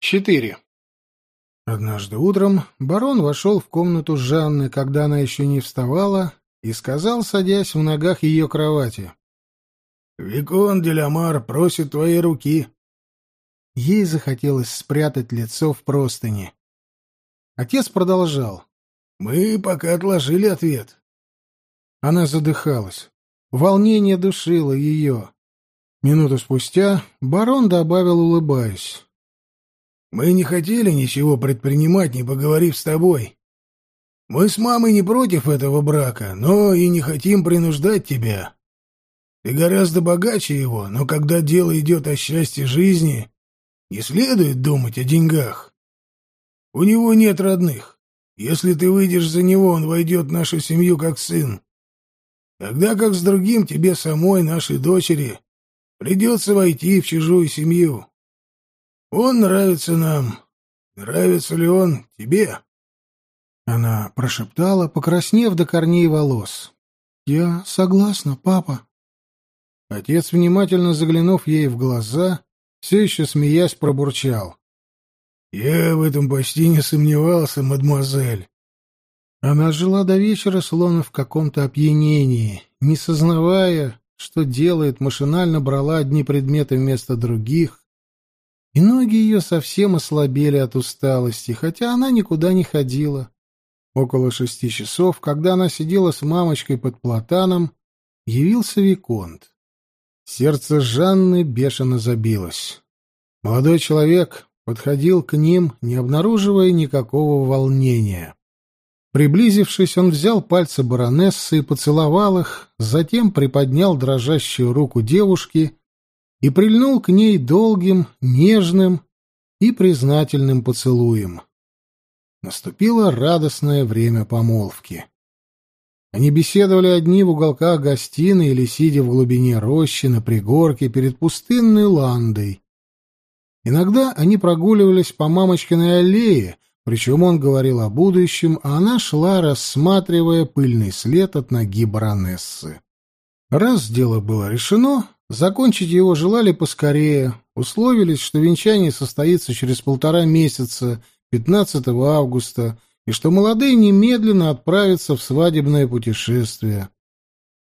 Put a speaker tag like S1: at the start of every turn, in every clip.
S1: 4. Однажды утром барон вошел в комнату Жанны, когда она еще не вставала, и сказал, садясь в ногах ее кровати. «Викон Делямар просит твоей руки». Ей захотелось спрятать лицо в простыни. Отец продолжал. «Мы пока отложили ответ». Она задыхалась. Волнение душило ее. Минуту спустя барон добавил, улыбаясь. Мы не хотели ничего предпринимать, не поговорив с тобой. Мы с мамой не против этого брака, но и не хотим принуждать тебя. Ты гораздо богаче его, но когда дело идет о счастье жизни, не следует думать о деньгах. У него нет родных. Если ты выйдешь за него, он войдет в нашу семью как сын. Тогда как с другим тебе самой, нашей дочери, придется войти в чужую семью. Он нравится нам. Нравится ли он тебе? Она прошептала, покраснев до корней волос. Я согласна, папа. Отец, внимательно заглянув ей в глаза, все еще смеясь, пробурчал. «Я в этом почти не сомневался, мадемуазель». Она жила до вечера, словно в каком-то опьянении, не сознавая, что делает, машинально брала одни предметы вместо других, и ноги ее совсем ослабели от усталости, хотя она никуда не ходила. Около шести часов, когда она сидела с мамочкой под платаном, явился Виконт. Сердце Жанны бешено забилось. Молодой человек подходил к ним, не обнаруживая никакого волнения. Приблизившись, он взял пальцы баронессы и поцеловал их, затем приподнял дрожащую руку девушки и прильнул к ней долгим, нежным и признательным поцелуем. Наступило радостное время помолвки. Они беседовали одни в уголках гостиной или сидя в глубине рощи на пригорке перед пустынной ландой. Иногда они прогуливались по мамочкиной аллее, причем он говорил о будущем, а она шла, рассматривая пыльный след от ноги баронессы. Раз дело было решено, Закончить его желали поскорее, условились, что венчание состоится через полтора месяца, 15 августа, и что молодые немедленно отправятся в свадебное путешествие.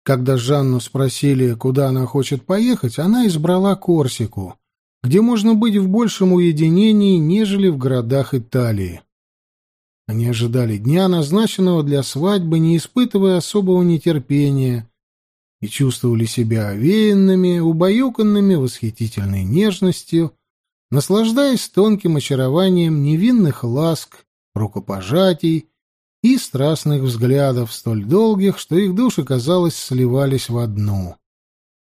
S1: Когда Жанну спросили, куда она хочет поехать, она избрала Корсику, где можно быть в большем уединении, нежели в городах Италии. Они ожидали дня, назначенного для свадьбы, не испытывая особого нетерпения, и чувствовали себя овеянными, убаюканными восхитительной нежностью, наслаждаясь тонким очарованием невинных ласк, рукопожатий и страстных взглядов, столь долгих, что их души, казалось, сливались в одну.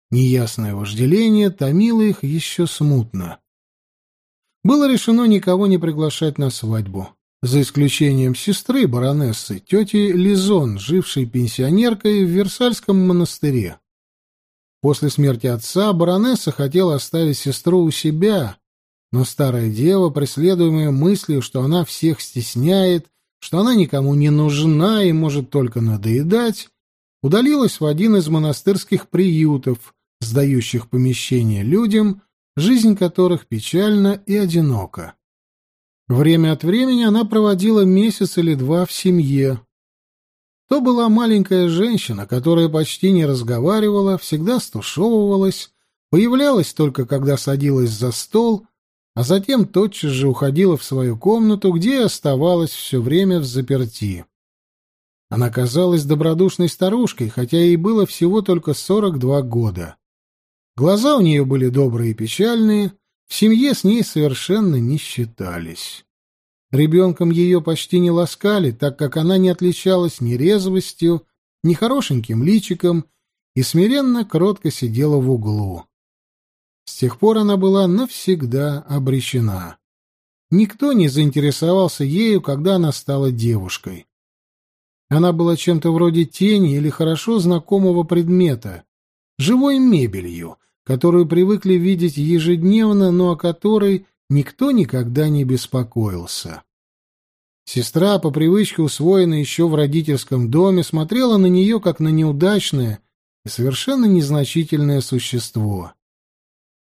S1: Неясное вожделение томило их еще смутно. Было решено никого не приглашать на свадьбу за исключением сестры баронессы, тети Лизон, жившей пенсионеркой в Версальском монастыре. После смерти отца баронесса хотела оставить сестру у себя, но старая дева, преследуемая мыслью, что она всех стесняет, что она никому не нужна и может только надоедать, удалилась в один из монастырских приютов, сдающих помещения людям, жизнь которых печальна и одинока. Время от времени она проводила месяц или два в семье. То была маленькая женщина, которая почти не разговаривала, всегда стушевывалась, появлялась только когда садилась за стол, а затем тотчас же уходила в свою комнату, где и оставалась все время в заперти. Она казалась добродушной старушкой, хотя ей было всего только сорок два года. Глаза у нее были добрые и печальные, в семье с ней совершенно не считались. Ребенком ее почти не ласкали, так как она не отличалась ни резвостью, ни хорошеньким личиком и смиренно кротко сидела в углу. С тех пор она была навсегда обречена. Никто не заинтересовался ею, когда она стала девушкой. Она была чем-то вроде тени или хорошо знакомого предмета, живой мебелью, которую привыкли видеть ежедневно, но о которой никто никогда не беспокоился. Сестра, по привычке усвоенной еще в родительском доме, смотрела на нее как на неудачное и совершенно незначительное существо.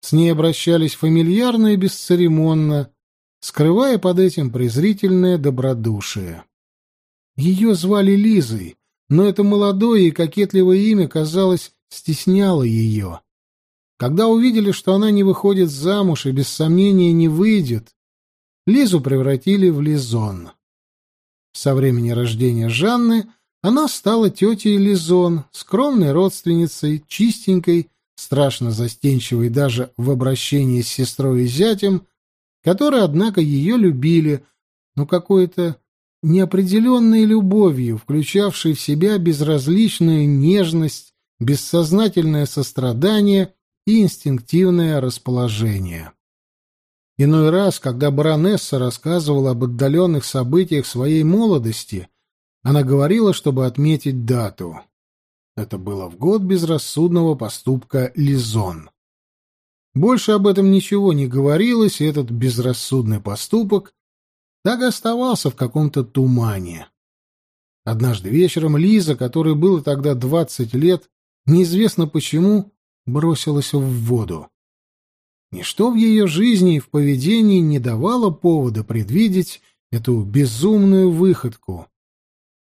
S1: С ней обращались фамильярно и бесцеремонно, скрывая под этим презрительное добродушие. Ее звали Лизой, но это молодое и кокетливое имя, казалось, стесняло ее. Когда увидели, что она не выходит замуж и без сомнения не выйдет, Лизу превратили в Лизон. Со времени рождения Жанны она стала тетей Лизон, скромной родственницей, чистенькой, страшно застенчивой даже в обращении с сестрой и зятем, которые, однако, ее любили, но какой-то неопределенной любовью, включавшей в себя безразличную нежность, бессознательное сострадание и инстинктивное расположение. Иной раз, когда баронесса рассказывала об отдаленных событиях своей молодости, она говорила, чтобы отметить дату. Это было в год безрассудного поступка Лизон. Больше об этом ничего не говорилось, и этот безрассудный поступок так и оставался в каком-то тумане. Однажды вечером Лиза, которой было тогда двадцать лет, неизвестно почему, бросилась в воду. Ничто в ее жизни и в поведении не давало повода предвидеть эту безумную выходку.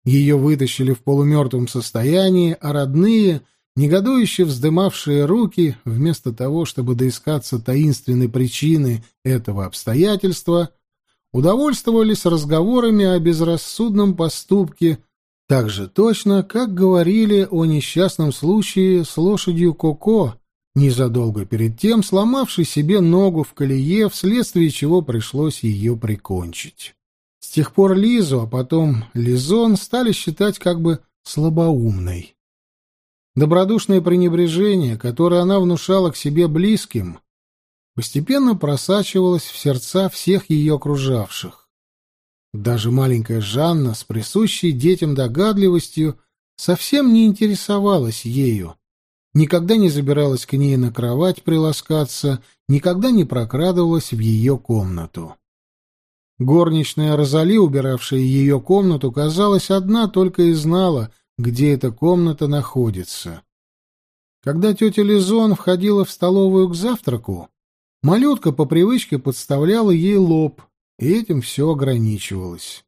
S1: Ее вытащили в полумертвом состоянии, а родные, негодующе вздымавшие руки, вместо того, чтобы доискаться таинственной причины этого обстоятельства, удовольствовались разговорами о безрассудном поступке так же точно, как говорили о несчастном случае с лошадью Коко, незадолго перед тем сломавшей себе ногу в колее, вследствие чего пришлось ее прикончить. С тех пор Лизу, а потом Лизон стали считать как бы слабоумной. Добродушное пренебрежение, которое она внушала к себе близким, постепенно просачивалось в сердца всех ее окружавших. Даже маленькая Жанна с присущей детям догадливостью совсем не интересовалась ею, никогда не забиралась к ней на кровать приласкаться, никогда не прокрадывалась в ее комнату. Горничная Розали, убиравшая ее комнату, казалось, одна только и знала, где эта комната находится. Когда тетя Лизон входила в столовую к завтраку, малютка по привычке подставляла ей лоб, и этим все ограничивалось.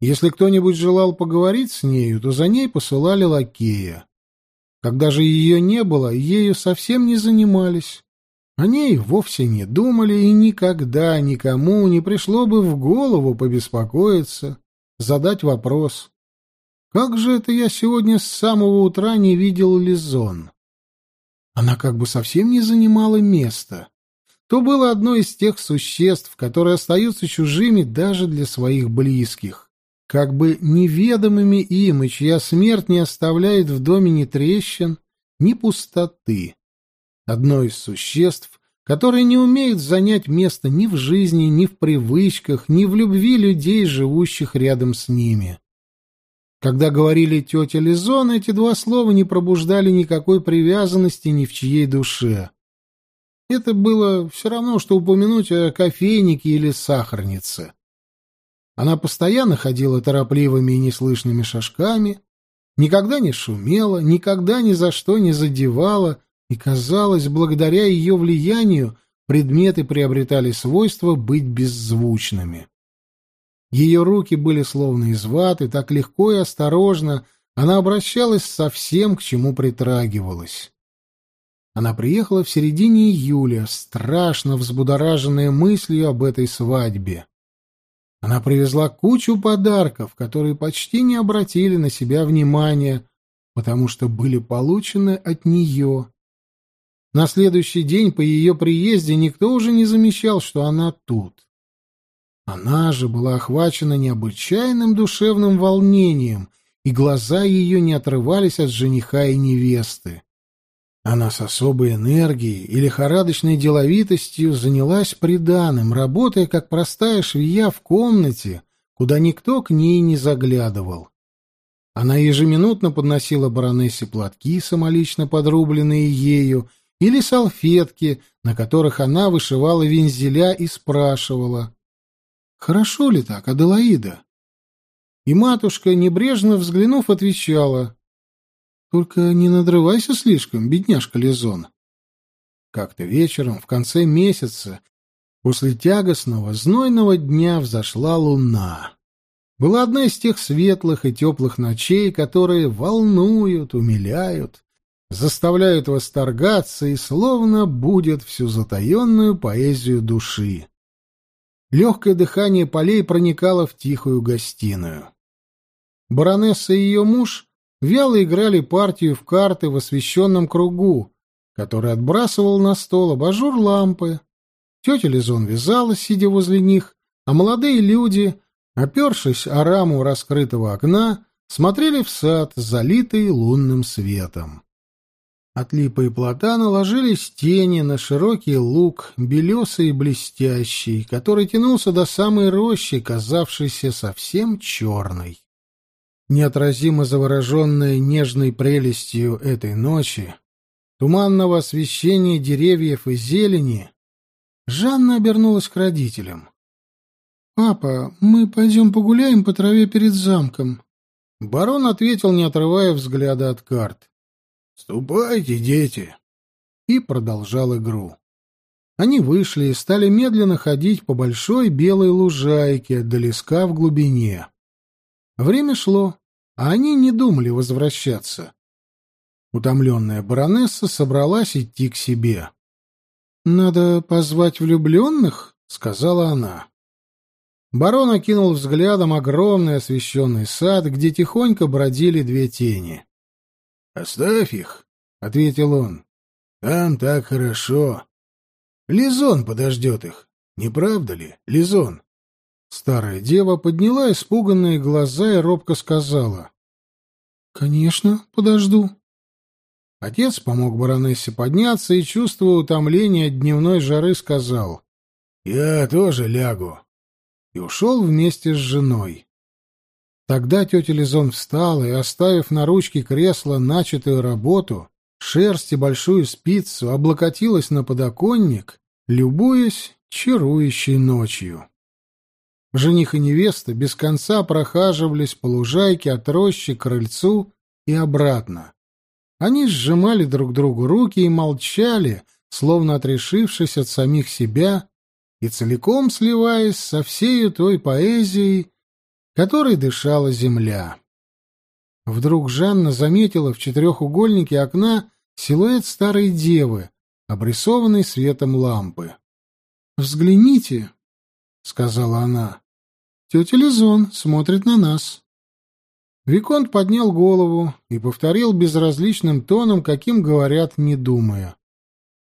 S1: Если кто-нибудь желал поговорить с нею, то за ней посылали лакея. Когда же ее не было, ею совсем не занимались. О ней вовсе не думали, и никогда никому не пришло бы в голову побеспокоиться, задать вопрос. Как же это я сегодня с самого утра не видел Лизон? Она как бы совсем не занимала места. То было одно из тех существ, которые остаются чужими даже для своих близких, как бы неведомыми им, и чья смерть не оставляет в доме ни трещин, ни пустоты одно из существ, которые не умеют занять место ни в жизни, ни в привычках, ни в любви людей, живущих рядом с ними. Когда говорили тетя Лизон, эти два слова не пробуждали никакой привязанности ни в чьей душе. Это было все равно, что упомянуть о кофейнике или сахарнице. Она постоянно ходила торопливыми и неслышными шажками, никогда не шумела, никогда ни за что не задевала, и, казалось, благодаря ее влиянию предметы приобретали свойство быть беззвучными. Ее руки были словно из ваты, так легко и осторожно она обращалась со всем, к чему притрагивалась. Она приехала в середине июля, страшно взбудораженная мыслью об этой свадьбе. Она привезла кучу подарков, которые почти не обратили на себя внимания, потому что были получены от нее. На следующий день по ее приезде никто уже не замечал, что она тут. Она же была охвачена необычайным душевным волнением, и глаза ее не отрывались от жениха и невесты. Она с особой энергией и лихорадочной деловитостью занялась приданым, работая как простая швея в комнате, куда никто к ней не заглядывал. Она ежеминутно подносила баронессе платки, самолично подрубленные ею, или салфетки, на которых она вышивала вензеля и спрашивала, «Хорошо ли так, Аделаида?» И матушка, небрежно взглянув, отвечала, «Только не надрывайся слишком, бедняжка Лизон». Как-то вечером, в конце месяца, После тягостного, знойного дня взошла луна. Была одна из тех светлых и теплых ночей, которые волнуют, умиляют, заставляют восторгаться и словно будет всю затаенную поэзию души. Легкое дыхание полей проникало в тихую гостиную. Баронесса и ее муж вяло играли партию в карты в освещенном кругу, который отбрасывал на стол абажур лампы. Тетя Лизон вязала, сидя возле них, а молодые люди, опершись о раму раскрытого окна, смотрели в сад, залитый лунным светом. От липы и платана ложились тени на широкий луг, белесый и блестящий, который тянулся до самой рощи, казавшейся совсем черной. Неотразимо завороженная нежной прелестью этой ночи, туманного освещения деревьев и зелени, Жанна обернулась к родителям. «Папа, мы пойдем погуляем по траве перед замком». Барон ответил, не отрывая взгляда от карт. «Ступайте, дети!» И продолжал игру. Они вышли и стали медленно ходить по большой белой лужайке до леска в глубине. Время шло, а они не думали возвращаться. Утомленная баронесса собралась идти к себе. «Надо позвать влюбленных?» — сказала она. Барон окинул взглядом огромный освещенный сад, где тихонько бродили две тени. «Оставь их», — ответил он. «Там так хорошо. Лизон подождет их, не правда ли, Лизон?» Старая дева подняла испуганные глаза и робко сказала. «Конечно, подожду». Отец помог баронессе подняться и, чувствуя утомление от дневной жары, сказал. «Я тоже лягу». И ушел вместе с женой. Тогда тетя Лизон встала и, оставив на ручке кресла начатую работу, шерсть и большую спицу, облокотилась на подоконник, любуясь чарующей ночью. Жених и невеста без конца прохаживались по лужайке от рощи к крыльцу и обратно. Они сжимали друг другу руки и молчали, словно отрешившись от самих себя и целиком сливаясь со всею той поэзией, которой дышала земля. Вдруг Жанна заметила в четырехугольнике окна силуэт старой девы, обрисованный светом лампы. «Взгляните», — сказала она, — «тетя Лизон смотрит на нас». Виконт поднял голову и повторил безразличным тоном, каким говорят, не думая.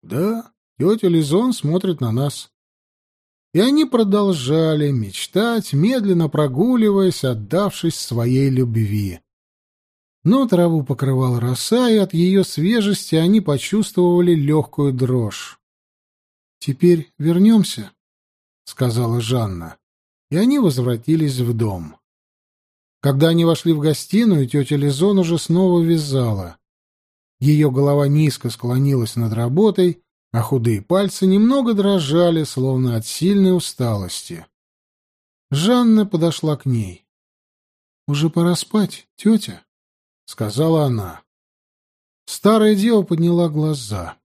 S1: «Да, тетя Лизон смотрит на нас». И они продолжали мечтать, медленно прогуливаясь, отдавшись своей любви. Но траву покрывала роса, и от ее свежести они почувствовали легкую дрожь. «Теперь вернемся», — сказала Жанна, и они возвратились в дом. Когда они вошли в гостиную, тетя Лизон уже снова вязала. Ее голова низко склонилась над работой, а худые пальцы немного дрожали, словно от сильной усталости. Жанна подошла к ней. «Уже пора спать, тетя», — сказала она. Старая дева подняла глаза.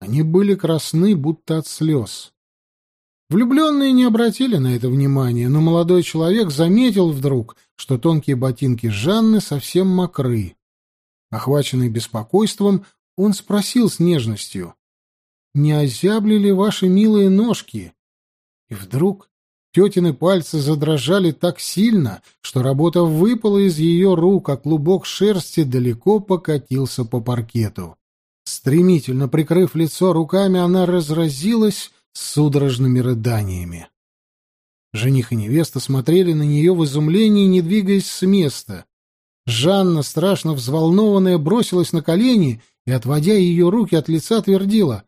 S1: Они были красны, будто от слез. Влюбленные не обратили на это внимания, но молодой человек заметил вдруг, что тонкие ботинки Жанны совсем мокры. Охваченный беспокойством, он спросил с нежностью не озябли ли ваши милые ножки? И вдруг тетины пальцы задрожали так сильно, что работа выпала из ее рук, а клубок шерсти далеко покатился по паркету. Стремительно прикрыв лицо руками, она разразилась судорожными рыданиями. Жених и невеста смотрели на нее в изумлении, не двигаясь с места. Жанна, страшно взволнованная, бросилась на колени и, отводя ее руки от лица, твердила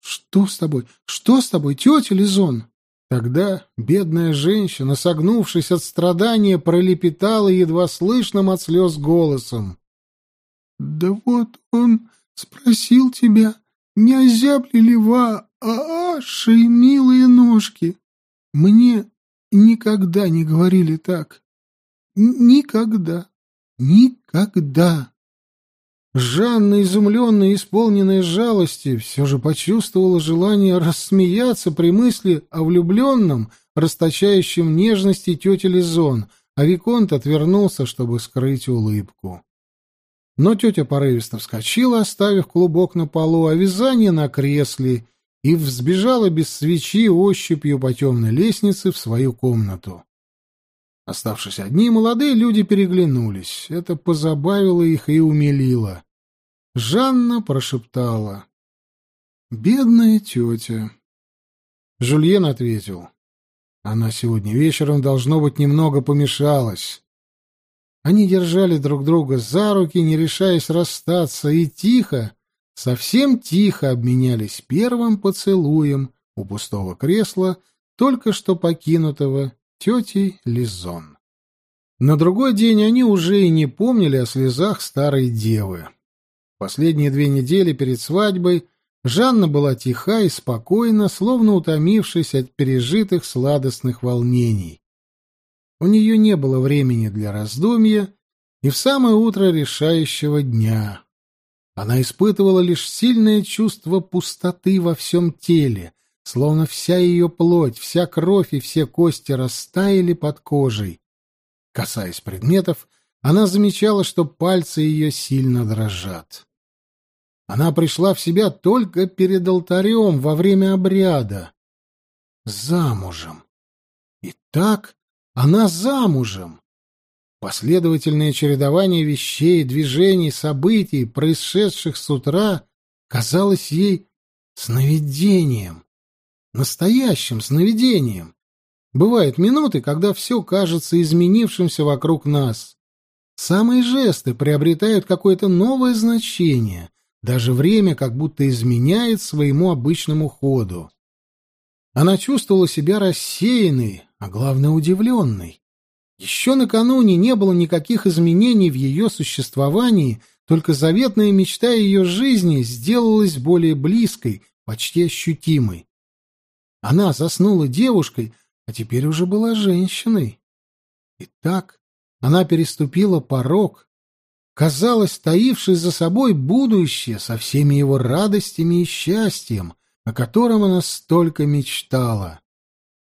S1: «Что с тобой? Что с тобой, тетя Лизон?» Тогда бедная женщина, согнувшись от страдания, пролепетала едва слышным от слез голосом. «Да вот он спросил тебя, не озябли ли ваши милые ножки? Мне никогда не говорили так. Никогда, никогда!» Жанна, изумленная и исполненная жалости, все же почувствовала желание рассмеяться при мысли о влюбленном, расточающем нежности тете Лизон, а Виконт отвернулся, чтобы скрыть улыбку. Но тетя порывисто вскочила, оставив клубок на полу, а вязание на кресле, и взбежала без свечи ощупью по темной лестнице в свою комнату. Оставшись одни, молодые люди переглянулись. Это позабавило их и умилило. Жанна прошептала. «Бедная тетя». Жульен ответил. «Она сегодня вечером, должно быть, немного помешалась». Они держали друг друга за руки, не решаясь расстаться, и тихо, совсем тихо обменялись первым поцелуем у пустого кресла, только что покинутого тетей Лизон. На другой день они уже и не помнили о слезах старой девы. Последние две недели перед свадьбой Жанна была тиха и спокойна, словно утомившись от пережитых сладостных волнений. У нее не было времени для раздумья и в самое утро решающего дня. Она испытывала лишь сильное чувство пустоты во всем теле, словно вся ее плоть, вся кровь и все кости растаяли под кожей. Касаясь предметов, она замечала, что пальцы ее сильно дрожат. Она пришла в себя только перед алтарем во время обряда. Замужем. И так она замужем. Последовательное чередование вещей, движений, событий, происшедших с утра, казалось ей сновидением настоящим сновидением. Бывают минуты, когда все кажется изменившимся вокруг нас. Самые жесты приобретают какое-то новое значение, даже время как будто изменяет своему обычному ходу. Она чувствовала себя рассеянной, а главное удивленной. Еще накануне не было никаких изменений в ее существовании, только заветная мечта ее жизни сделалась более близкой, почти ощутимой. Она заснула девушкой, а теперь уже была женщиной. И так она переступила порог, казалось, таивший за собой будущее со всеми его радостями и счастьем, о котором она столько мечтала.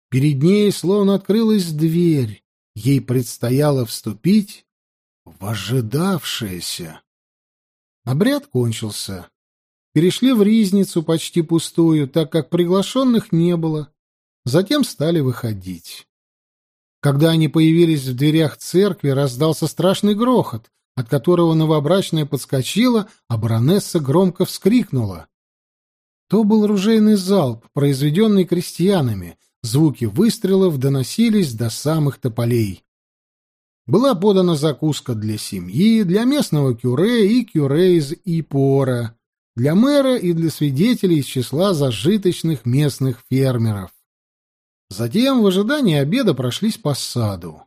S1: Перед ней словно открылась дверь, ей предстояло вступить в ожидавшееся. Обряд кончился перешли в ризницу почти пустую, так как приглашенных не было. Затем стали выходить. Когда они появились в дверях церкви, раздался страшный грохот, от которого новобрачная подскочила, а баронесса громко вскрикнула. То был ружейный залп, произведенный крестьянами. Звуки выстрелов доносились до самых тополей. Была подана закуска для семьи, для местного кюре и кюре из Ипора для мэра и для свидетелей из числа зажиточных местных фермеров. Затем в ожидании обеда прошлись по саду.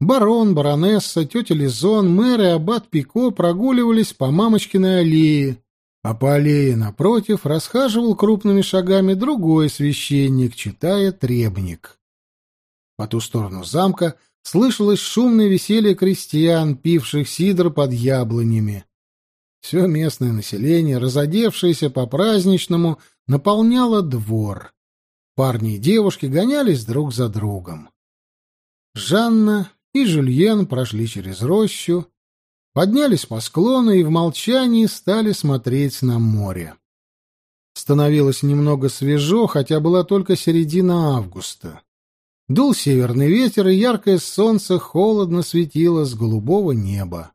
S1: Барон, баронесса, тетя Лизон, мэр и аббат Пико прогуливались по Мамочкиной аллее, а по аллее напротив расхаживал крупными шагами другой священник, читая требник. По ту сторону замка слышалось шумное веселье крестьян, пивших сидр под яблонями. Все местное население, разодевшееся по-праздничному, наполняло двор. Парни и девушки гонялись друг за другом. Жанна и Жюльен прошли через рощу, поднялись по склону и в молчании стали смотреть на море. Становилось немного свежо, хотя была только середина августа. Дул северный ветер, и яркое солнце холодно светило с голубого неба.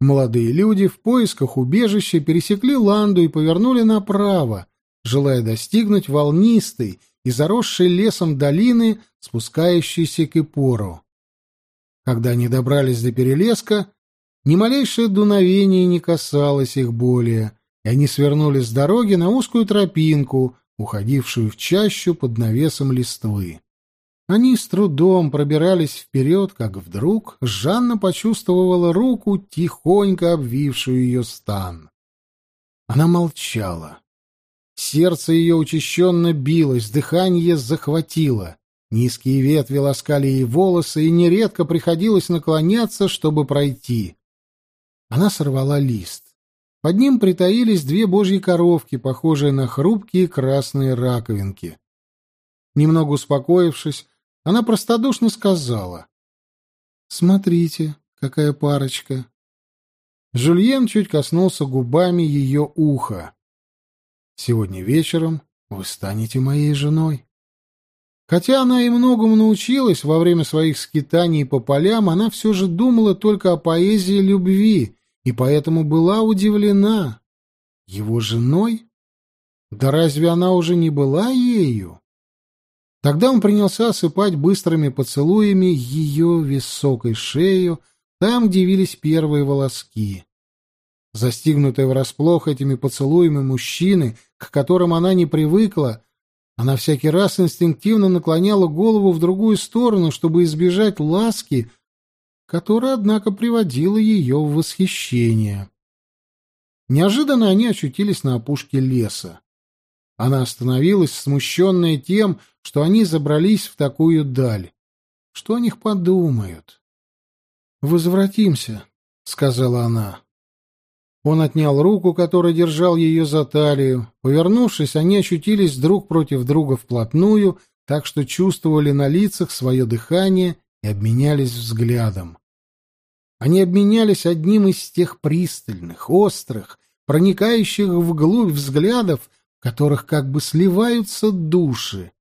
S1: Молодые люди в поисках убежища пересекли Ланду и повернули направо, желая достигнуть волнистой и заросшей лесом долины, спускающейся к Ипору. Когда они добрались до перелеска, ни малейшее дуновение не касалось их более, и они свернули с дороги на узкую тропинку, уходившую в чащу под навесом листвы. Они с трудом пробирались вперед, как вдруг Жанна почувствовала руку, тихонько обвившую ее стан. Она молчала. Сердце ее учащенно билось, дыхание захватило. Низкие ветви ласкали ей волосы, и нередко приходилось наклоняться, чтобы пройти. Она сорвала лист. под ним притаились две божьи коровки, похожие на хрупкие красные раковинки. Немного успокоившись, она простодушно сказала. «Смотрите, какая парочка!» Жульен чуть коснулся губами ее уха. «Сегодня вечером вы станете моей женой». Хотя она и многому научилась во время своих скитаний по полям, она все же думала только о поэзии любви и поэтому была удивлена. Его женой? Да разве она уже не была ею? Тогда он принялся осыпать быстрыми поцелуями ее высокой шею, там, где вились первые волоски. Застигнутая врасплох этими поцелуями мужчины, к которым она не привыкла, она всякий раз инстинктивно наклоняла голову в другую сторону, чтобы избежать ласки, которая, однако, приводила ее в восхищение. Неожиданно они очутились на опушке леса. Она остановилась, смущенная тем, что они забрались в такую даль. Что о них подумают? «Возвратимся», — сказала она. Он отнял руку, которая держал ее за талию. Повернувшись, они очутились друг против друга вплотную, так что чувствовали на лицах свое дыхание и обменялись взглядом. Они обменялись одним из тех пристальных, острых, проникающих вглубь взглядов, которых как бы сливаются души.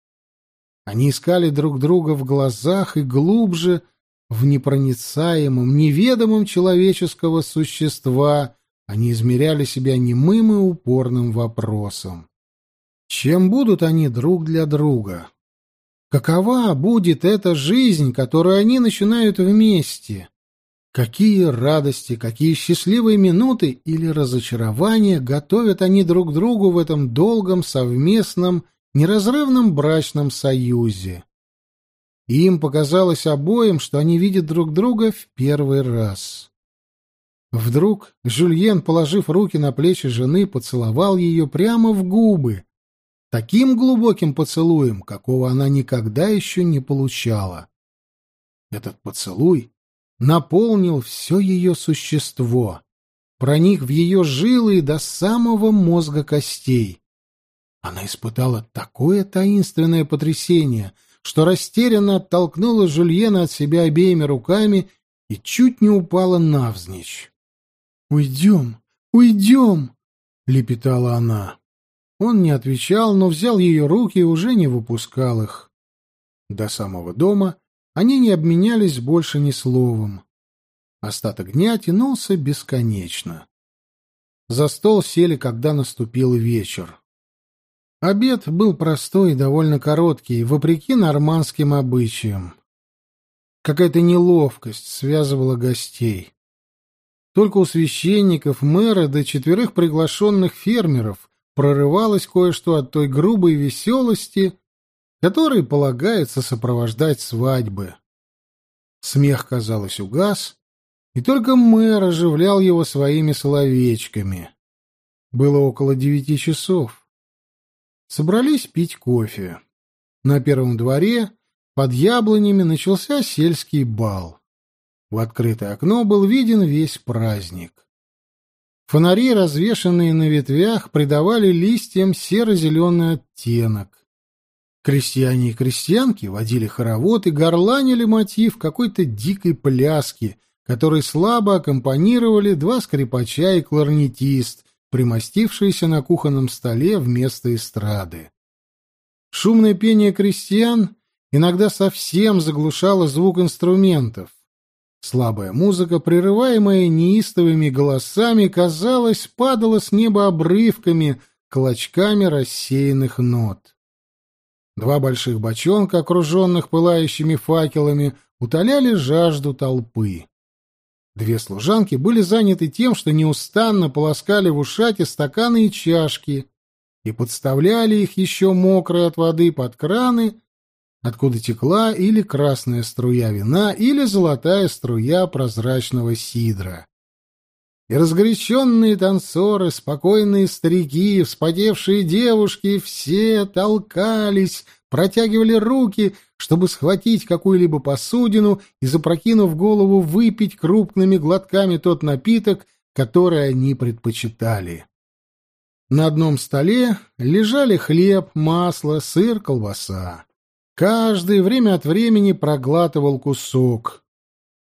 S1: Они искали друг друга в глазах и глубже, в непроницаемом, неведомом человеческого существа, они измеряли себя немым и упорным вопросом. Чем будут они друг для друга? Какова будет эта жизнь, которую они начинают вместе? Какие радости, какие счастливые минуты или разочарования готовят они друг другу в этом долгом, совместном, неразрывном брачном союзе. И им показалось обоим, что они видят друг друга в первый раз. Вдруг Жюльен, положив руки на плечи жены, поцеловал ее прямо в губы, таким глубоким поцелуем, какого она никогда еще не получала. Этот поцелуй наполнил все ее существо, проник в ее жилы до самого мозга костей. Она испытала такое таинственное потрясение, что растерянно оттолкнула Жульена от себя обеими руками и чуть не упала навзничь. «Уйдем, уйдем!» — лепетала она. Он не отвечал, но взял ее руки и уже не выпускал их. До самого дома они не обменялись больше ни словом. Остаток дня тянулся бесконечно. За стол сели, когда наступил вечер. Обед был простой и довольно короткий, вопреки нормандским обычаям. Какая-то неловкость связывала гостей. Только у священников, мэра до да четверых приглашенных фермеров прорывалось кое-что от той грубой веселости, которой полагается сопровождать свадьбы. Смех, казалось, угас, и только мэр оживлял его своими словечками. Было около девяти часов. Собрались пить кофе. На первом дворе под яблонями начался сельский бал. В открытое окно был виден весь праздник. Фонари, развешанные на ветвях, придавали листьям серо-зеленый оттенок. Крестьяне и крестьянки водили хоровод и горланили мотив какой-то дикой пляски, которой слабо аккомпанировали два скрипача и кларнетист, примостившиеся на кухонном столе вместо эстрады. Шумное пение крестьян иногда совсем заглушало звук инструментов. Слабая музыка, прерываемая неистовыми голосами, казалось, падала с неба обрывками, клочками рассеянных нот. Два больших бочонка, окруженных пылающими факелами, утоляли жажду толпы. Две служанки были заняты тем, что неустанно полоскали в ушате стаканы и чашки и подставляли их еще мокрые от воды под краны, откуда текла или красная струя вина, или золотая струя прозрачного сидра. И разгоряченные танцоры, спокойные старики, вспотевшие девушки — все толкались, протягивали руки, чтобы схватить какую-либо посудину и, запрокинув голову, выпить крупными глотками тот напиток, который они предпочитали. На одном столе лежали хлеб, масло, сыр, колбаса. Каждый время от времени проглатывал кусок.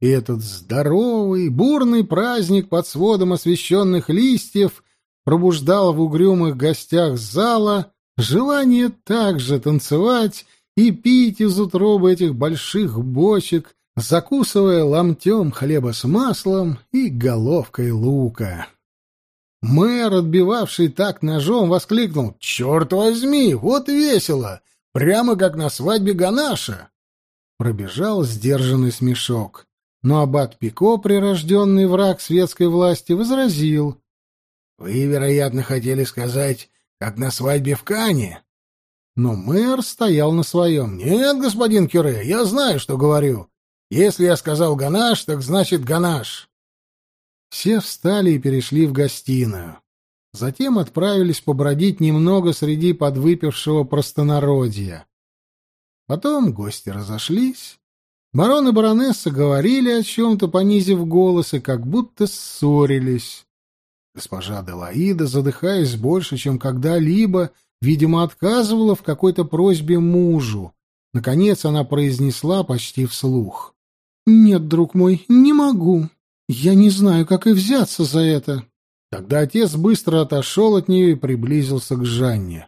S1: И этот здоровый, бурный праздник под сводом освещенных листьев пробуждал в угрюмых гостях зала желание также танцевать и пить из утробы этих больших бочек, закусывая ломтем хлеба с маслом и головкой лука. Мэр, отбивавший так ножом, воскликнул «Черт возьми, вот весело! Прямо как на свадьбе Ганаша!» Пробежал сдержанный смешок. Но аббат Пико, прирожденный враг светской власти, возразил. «Вы, вероятно, хотели сказать, как на свадьбе в Кане?» Но мэр стоял на своем. «Нет, господин Кюре, я знаю, что говорю. Если я сказал ганаш, так значит ганаш». Все встали и перешли в гостиную. Затем отправились побродить немного среди подвыпившего простонародья. Потом гости разошлись, Барон и баронесса говорили о чем-то, понизив голос, и как будто ссорились. Госпожа Делаида, задыхаясь больше, чем когда-либо, видимо, отказывала в какой-то просьбе мужу. Наконец она произнесла почти вслух. «Нет, друг мой, не могу. Я не знаю, как и взяться за это». Тогда отец быстро отошел от нее и приблизился к Жанне.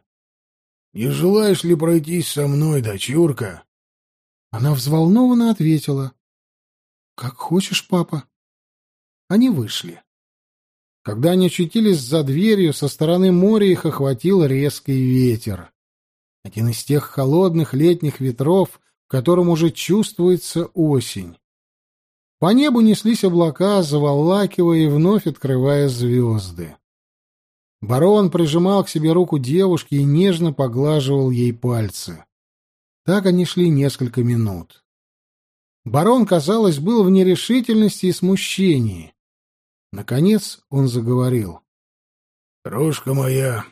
S1: «Не желаешь ли пройтись со мной, дочурка?» Она взволнованно ответила. «Как хочешь, папа». Они вышли. Когда они очутились за дверью, со стороны моря их охватил резкий ветер. Один из тех холодных летних ветров, в котором уже чувствуется осень. По небу неслись облака, заволакивая и вновь открывая звезды. Барон прижимал к себе руку девушки и нежно поглаживал ей пальцы. Так они шли несколько минут. Барон, казалось, был в нерешительности и смущении. Наконец он заговорил. «Крошка моя,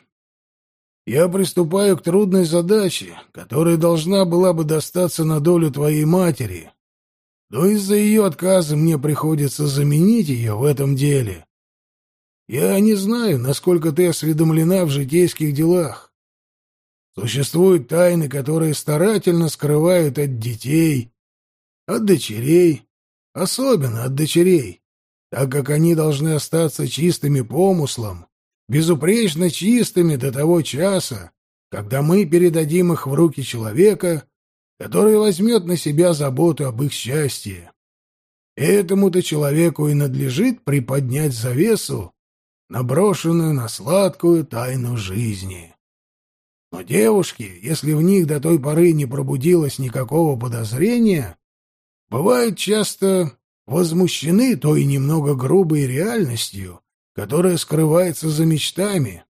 S1: я приступаю к трудной задаче, которая должна была бы достаться на долю твоей матери, но из-за ее отказа мне приходится заменить ее в этом деле. Я не знаю, насколько ты осведомлена в житейских делах. Существуют тайны, которые старательно скрывают от детей, от дочерей, особенно от дочерей, так как они должны остаться чистыми помыслом, безупречно чистыми до того часа, когда мы передадим их в руки человека, который возьмет на себя заботу об их счастье. Этому-то человеку и надлежит приподнять завесу, наброшенную на сладкую тайну жизни. Но девушки, если в них до той поры не пробудилось никакого подозрения, бывают часто возмущены той немного грубой реальностью, которая скрывается за мечтами.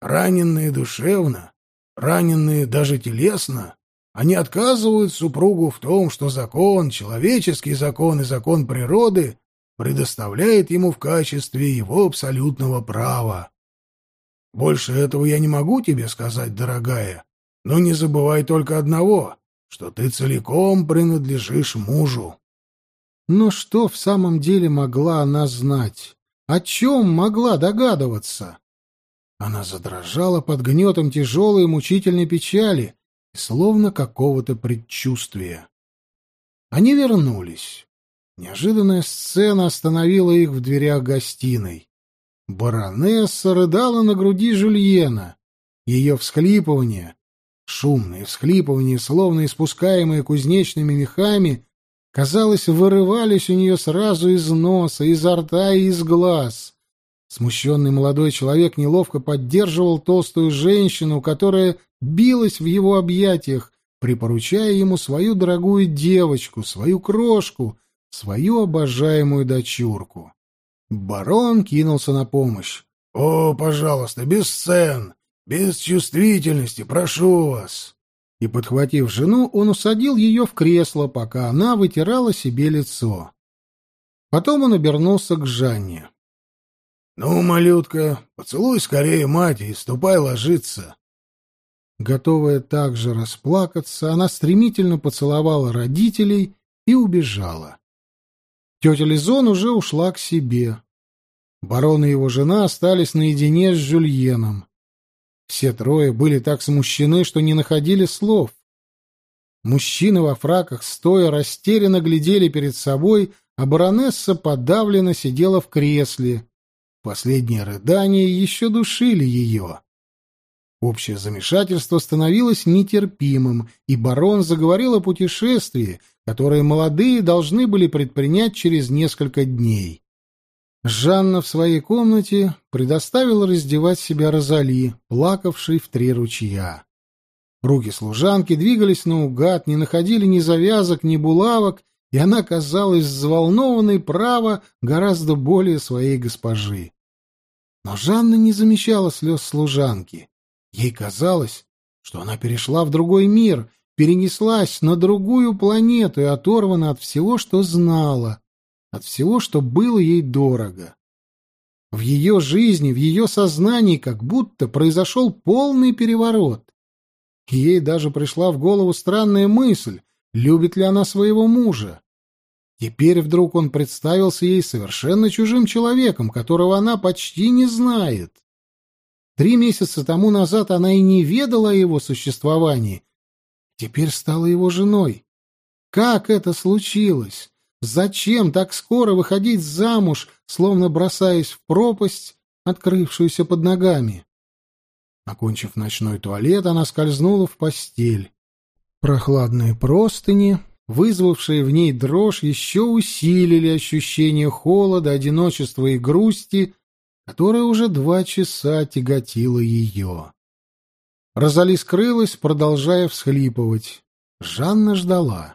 S1: Раненные душевно, раненные даже телесно, они отказывают супругу в том, что закон, человеческий закон и закон природы предоставляет ему в качестве его абсолютного права. Больше этого я не могу тебе сказать, дорогая, но не забывай только одного, что ты целиком принадлежишь мужу. Но что в самом деле могла она знать? О чем могла догадываться? Она задрожала под гнетом тяжелой и мучительной печали, словно какого-то предчувствия. Они вернулись. Неожиданная сцена остановила их в дверях гостиной. Баронесса рыдала на груди Жульена. Ее всхлипывания, шумные всхлипывания, словно испускаемые кузнечными мехами, казалось, вырывались у нее сразу из носа, изо рта и из глаз. Смущенный молодой человек неловко поддерживал толстую женщину, которая билась в его объятиях, припоручая ему свою дорогую девочку, свою крошку, свою обожаемую дочурку. Барон кинулся на помощь. «О, пожалуйста, без сцен, без чувствительности, прошу вас!» И, подхватив жену, он усадил ее в кресло, пока она вытирала себе лицо. Потом он обернулся к Жанне. «Ну, малютка, поцелуй скорее мать и ступай ложиться». Готовая также расплакаться, она стремительно поцеловала родителей и убежала. Тетя Лизон уже ушла к себе. Барон и его жена остались наедине с Жюльеном. Все трое были так смущены, что не находили слов. Мужчины во фраках стоя растерянно глядели перед собой, а баронесса подавленно сидела в кресле. Последние рыдания еще душили ее. Общее замешательство становилось нетерпимым, и барон заговорил о путешествии, которое молодые должны были предпринять через несколько дней. Жанна в своей комнате предоставила раздевать себя Розали, плакавшей в три ручья. Руки служанки двигались наугад, не находили ни завязок, ни булавок, и она казалась взволнованной право гораздо более своей госпожи. Но Жанна не замечала слез служанки. Ей казалось, что она перешла в другой мир, перенеслась на другую планету и оторвана от всего, что знала, от всего, что было ей дорого. В ее жизни, в ее сознании как будто произошел полный переворот. Ей даже пришла в голову странная мысль, любит ли она своего мужа. Теперь вдруг он представился ей совершенно чужим человеком, которого она почти не знает. Три месяца тому назад она и не ведала о его существовании. Теперь стала его женой. Как это случилось? Зачем так скоро выходить замуж, словно бросаясь в пропасть, открывшуюся под ногами? Окончив ночной туалет, она скользнула в постель. Прохладные простыни, вызвавшие в ней дрожь, еще усилили ощущение холода, одиночества и грусти, которая уже два часа тяготила ее. Розали скрылась, продолжая всхлипывать. Жанна ждала.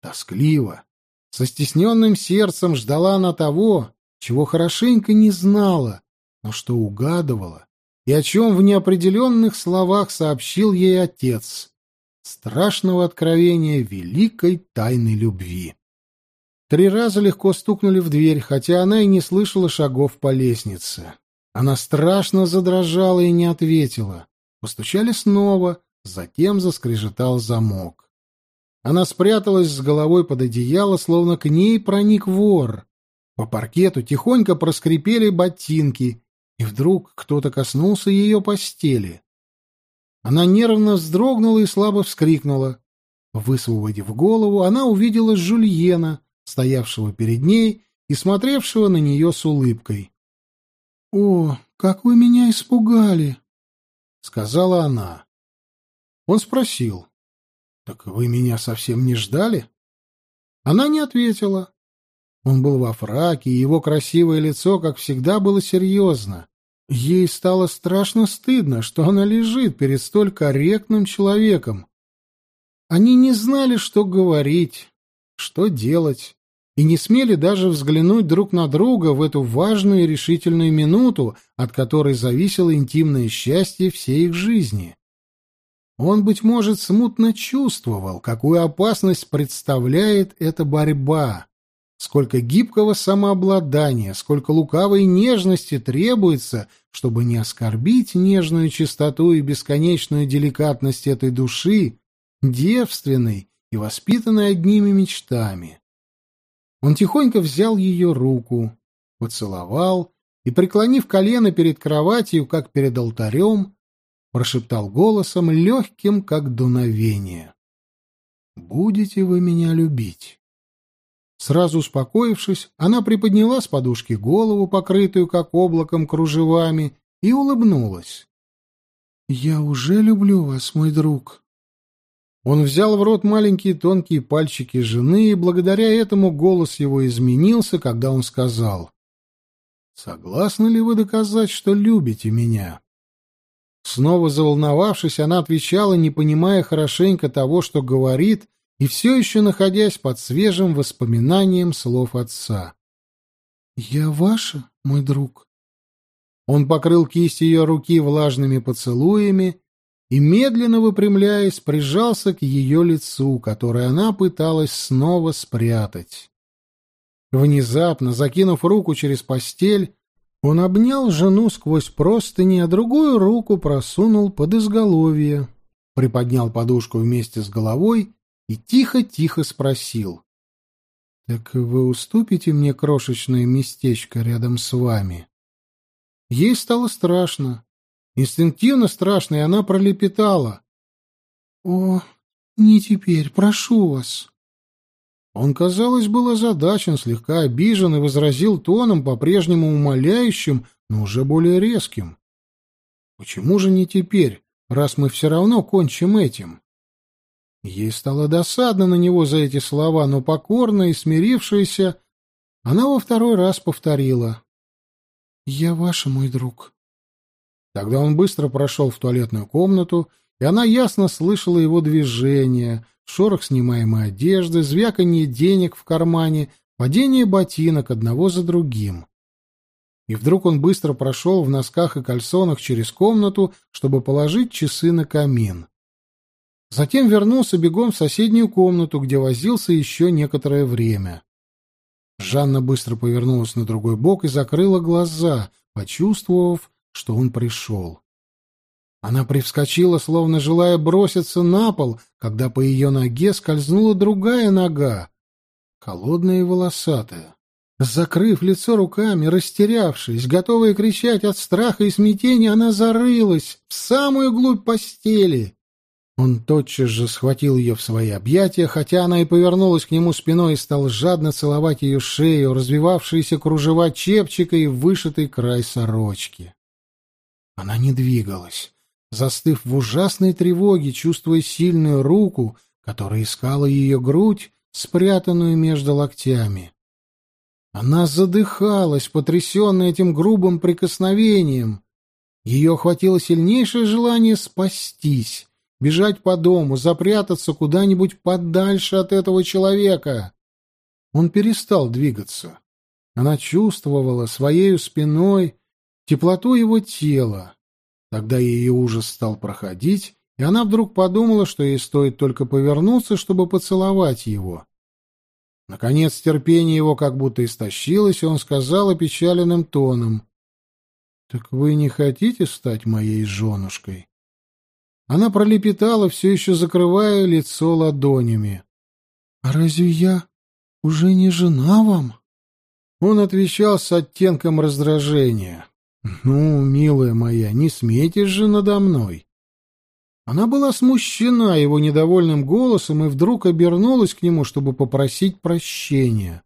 S1: Тоскливо, со стесненным сердцем ждала она того, чего хорошенько не знала, но что угадывала, и о чем в неопределенных словах сообщил ей отец. Страшного откровения великой тайны любви. Три раза легко стукнули в дверь, хотя она и не слышала шагов по лестнице. Она страшно задрожала и не ответила. Постучали снова, затем заскрежетал замок. Она спряталась с головой под одеяло, словно к ней проник вор. По паркету тихонько проскрипели ботинки, и вдруг кто-то коснулся ее постели. Она нервно вздрогнула и слабо вскрикнула. Высвободив голову, она увидела Жульена, стоявшего перед ней и смотревшего на нее с улыбкой. — О, как вы меня испугали! — сказала она. Он спросил. — Так вы меня совсем не ждали? Она не ответила. Он был во фраке, и его красивое лицо, как всегда, было серьезно. Ей стало страшно стыдно, что она лежит перед столь корректным человеком. Они не знали, что говорить, что делать, и не смели даже взглянуть друг на друга в эту важную и решительную минуту, от которой зависело интимное счастье всей их жизни. Он, быть может, смутно чувствовал, какую опасность представляет эта борьба, сколько гибкого самообладания, сколько лукавой нежности требуется, чтобы не оскорбить нежную чистоту и бесконечную деликатность этой души, девственной и воспитанной одними мечтами. Он тихонько взял ее руку, поцеловал и, преклонив колено перед кроватью, как перед алтарем, прошептал голосом, легким, как дуновение. «Будете вы меня любить?» Сразу успокоившись, она приподняла с подушки голову, покрытую, как облаком, кружевами, и улыбнулась. «Я уже люблю вас, мой друг», он взял в рот маленькие тонкие пальчики жены, и благодаря этому голос его изменился, когда он сказал «Согласны ли вы доказать, что любите меня?» Снова заволновавшись, она отвечала, не понимая хорошенько того, что говорит, и все еще находясь под свежим воспоминанием слов отца. «Я ваша, мой друг». Он покрыл кисть ее руки влажными поцелуями и, медленно выпрямляясь, прижался к ее лицу, которое она пыталась снова спрятать. Внезапно, закинув руку через постель, он обнял жену сквозь простыни, а другую руку просунул под изголовье, приподнял подушку вместе с головой и тихо-тихо спросил. Так вы уступите мне крошечное местечко рядом с вами? Ей стало страшно. Инстинктивно страшно, и она пролепетала. «О, не теперь, прошу вас». Он, казалось, был озадачен, слегка обижен и возразил тоном, по-прежнему умоляющим, но уже более резким. «Почему же не теперь, раз мы все равно кончим этим?» Ей стало досадно на него за эти слова, но покорно и смирившаяся, она во второй раз повторила. «Я ваша, мой друг». Тогда он быстро прошел в туалетную комнату, и она ясно слышала его движения, шорох снимаемой одежды, звяканье денег в кармане, падение ботинок одного за другим. И вдруг он быстро прошел в носках и кальсонах через комнату, чтобы положить часы на камин. Затем вернулся бегом в соседнюю комнату, где возился еще некоторое время. Жанна быстро повернулась на другой бок и закрыла глаза, почувствовав, что он пришел. Она привскочила, словно желая броситься на пол, когда по ее ноге скользнула другая нога, холодная и волосатая. Закрыв лицо руками, растерявшись, готовая кричать от страха и смятения, она зарылась в самую глубь постели он тотчас же схватил ее в свои объятия, хотя она и повернулась к нему спиной и стал жадно целовать ее шею, развивавшиеся кружева чепчика и вышитый край сорочки. Она не двигалась, застыв в ужасной тревоге, чувствуя сильную руку, которая искала ее грудь, спрятанную между локтями. Она задыхалась, потрясенная этим грубым прикосновением. Ее охватило сильнейшее желание спастись, бежать по дому, запрятаться куда-нибудь подальше от этого человека. Он перестал двигаться. Она чувствовала своей спиной теплоту его тела. Тогда ее ужас стал проходить, и она вдруг подумала, что ей стоит только повернуться, чтобы поцеловать его. Наконец терпение его как будто истощилось, и он сказал опечаленным тоном, «Так вы не хотите стать моей женушкой?» Она пролепетала, все еще закрывая лицо ладонями. «А разве я уже не жена вам?» Он отвечал с оттенком раздражения. «Ну, милая моя, не смейтесь же надо мной». Она была смущена его недовольным голосом и вдруг обернулась к нему, чтобы попросить прощения.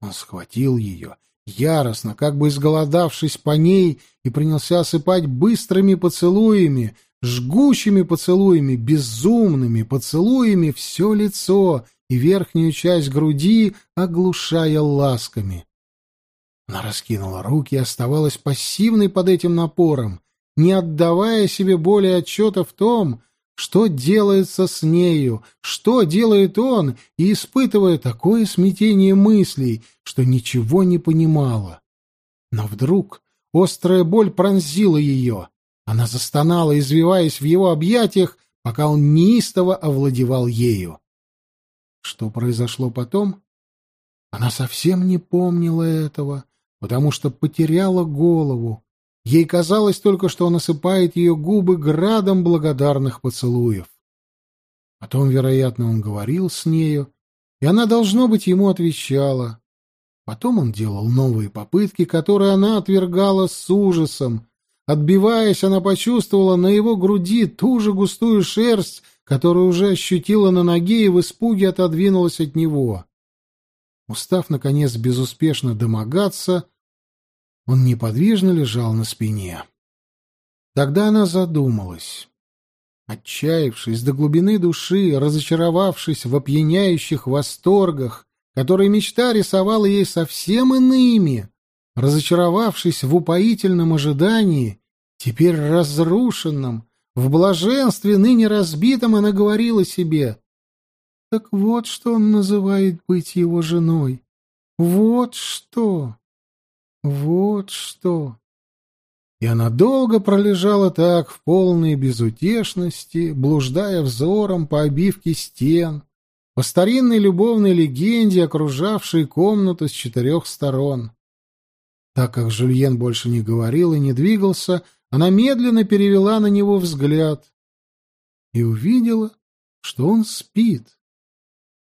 S1: Он схватил ее, яростно, как бы изголодавшись по ней, и принялся осыпать быстрыми поцелуями, жгучими поцелуями, безумными поцелуями все лицо и верхнюю часть груди, оглушая ласками. Она раскинула руки и оставалась пассивной под этим напором, не отдавая себе более отчета в том, что делается с нею, что делает он, и испытывая такое смятение мыслей, что ничего не понимала. Но вдруг острая боль пронзила ее. Она застонала, извиваясь в его объятиях, пока он неистово овладевал ею. Что произошло потом? Она совсем не помнила этого, потому что потеряла голову. Ей казалось только, что он осыпает ее губы градом благодарных поцелуев. Потом, вероятно, он говорил с нею, и она, должно быть, ему отвечала. Потом он делал новые попытки, которые она отвергала с ужасом, Отбиваясь, она почувствовала на его груди ту же густую шерсть, которую уже ощутила на ноге и в испуге отодвинулась от него. Устав, наконец, безуспешно домогаться, он неподвижно лежал на спине. Тогда она задумалась. Отчаявшись до глубины души, разочаровавшись в опьяняющих восторгах, которые мечта рисовала ей совсем иными, разочаровавшись в упоительном ожидании, теперь разрушенном, в блаженстве ныне разбитом, она говорила себе, «Так вот, что он называет быть его женой. Вот что! Вот что!» И она долго пролежала так в полной безутешности, блуждая взором по обивке стен, по старинной любовной легенде, окружавшей комнату с четырех сторон. Так как Жюльен больше не говорил и не двигался, она медленно перевела на него взгляд и увидела, что он спит.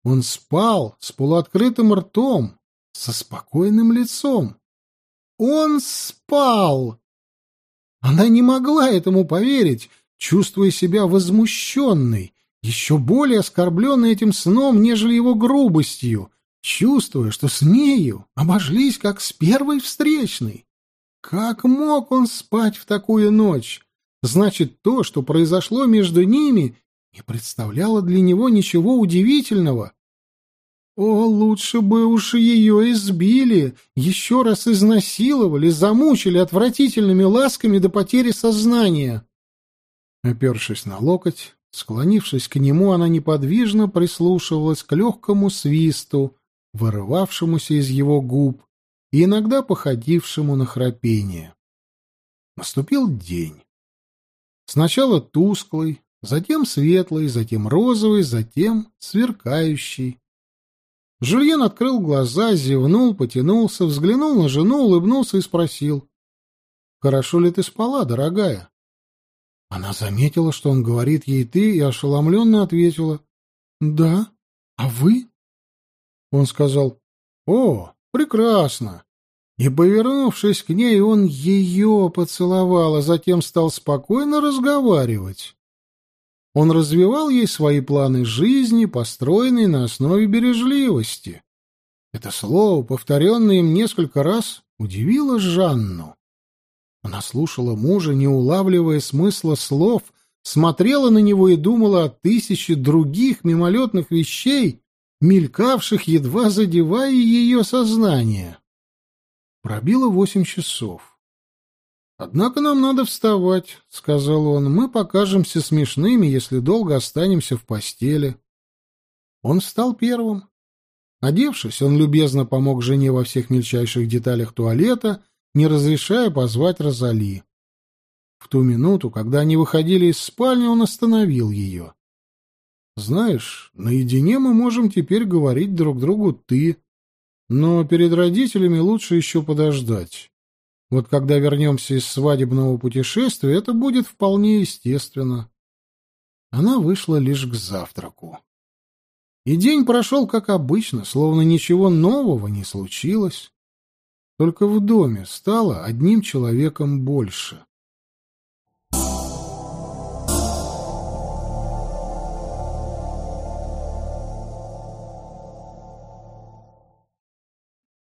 S1: Он спал с полуоткрытым ртом, со спокойным лицом. Он спал! Она не могла этому поверить, чувствуя себя возмущенной, еще более оскорбленной этим сном, нежели его грубостью, чувствуя, что с нею обошлись как с первой встречной. Как мог он спать в такую ночь? Значит, то, что произошло между ними, не представляло для него ничего удивительного. О, лучше бы уж ее избили, еще раз изнасиловали, замучили отвратительными ласками до потери сознания. Опершись на локоть, склонившись к нему, она неподвижно прислушивалась к легкому свисту, вырывавшемуся из его губ и иногда походившему на храпение. Наступил день. Сначала тусклый, затем светлый, затем розовый, затем сверкающий. Жульен открыл глаза, зевнул, потянулся, взглянул на жену, улыбнулся и спросил. — Хорошо ли ты спала, дорогая? Она заметила, что он говорит ей «ты», и ошеломленно ответила. — Да. А вы? Он сказал «О, прекрасно!» И, повернувшись к ней, он ее поцеловал, а затем стал спокойно разговаривать. Он развивал ей свои планы жизни, построенные на основе бережливости. Это слово, повторенное им несколько раз, удивило Жанну. Она слушала мужа, не улавливая смысла слов, смотрела на него и думала о тысяче других мимолетных вещей, мелькавших, едва задевая ее сознание. Пробило восемь часов. «Однако нам надо вставать», — сказал он. «Мы покажемся смешными, если долго останемся в постели». Он встал первым. Одевшись, он любезно помог жене во всех мельчайших деталях туалета, не разрешая позвать Розали. В ту минуту, когда они выходили из спальни, он остановил ее. «Знаешь, наедине мы можем теперь говорить друг другу «ты», но перед родителями лучше еще подождать. Вот когда вернемся из свадебного путешествия, это будет вполне естественно. Она вышла лишь к завтраку. И день прошел как обычно, словно ничего нового не случилось. Только в доме стало одним человеком больше.